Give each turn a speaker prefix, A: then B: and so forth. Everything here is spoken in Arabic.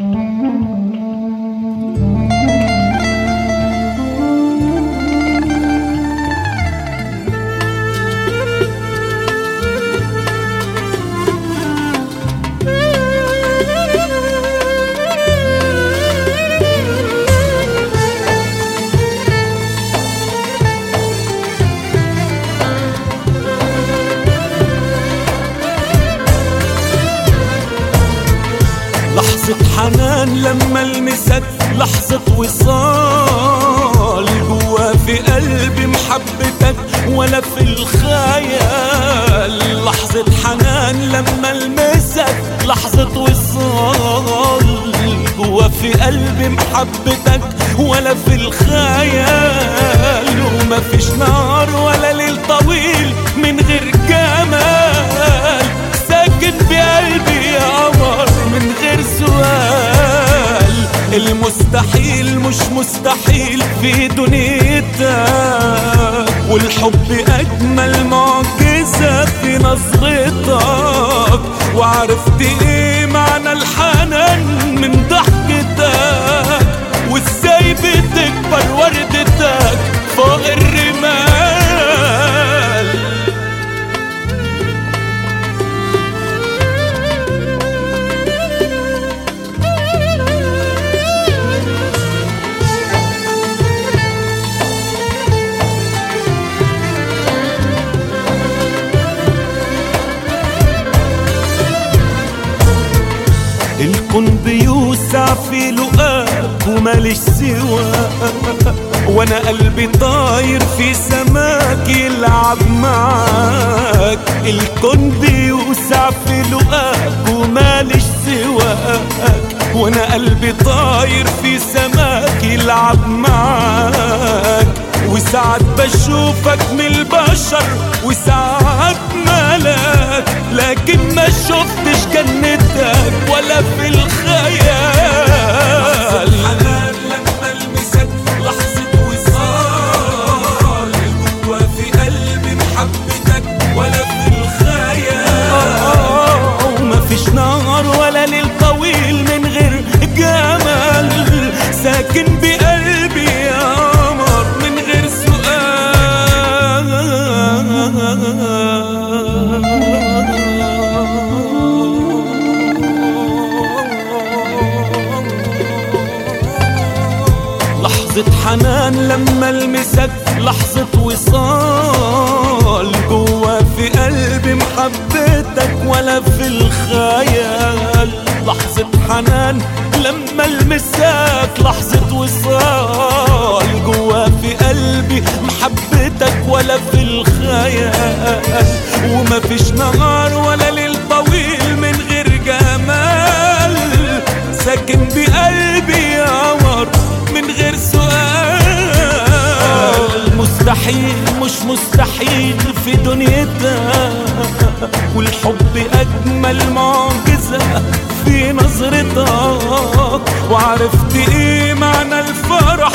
A: لحظة لحظة وصال جوا في قلبي محبتك ولا في الخيال. لحظة حنان لما المسك لحظة وصال جوا في قلبي محبتك ولا في الخيال. وما فيش نار ولا ليل طويل من غير جمال. ساكن بقلبي المستحيل مش مستحيل في دنيتك. والحب أجمل معجزة في نظرتك. وعرفت إيه وماليش سواك وأنا قلبي طاير في سماك يلعب معاك. الكون بيوسع في لقاك وماليش سواك. وأنا قلبي طاير في سماك يلعب معاك. وساعات بشوفك من البشر وساعات ملاك. لكن ما شفتش لحظة حنان لما المسك لحظة وصال جوا في قلبي محبتك ولا في الخيال. لحظة حنان لما المسك لحظة وصال جوا في قلبي محبتك ولا في الخيال. وما فيش نهار ولا ليل والحب أجمل معجزة في نظرتك. وعرفت إيه معنى الفرح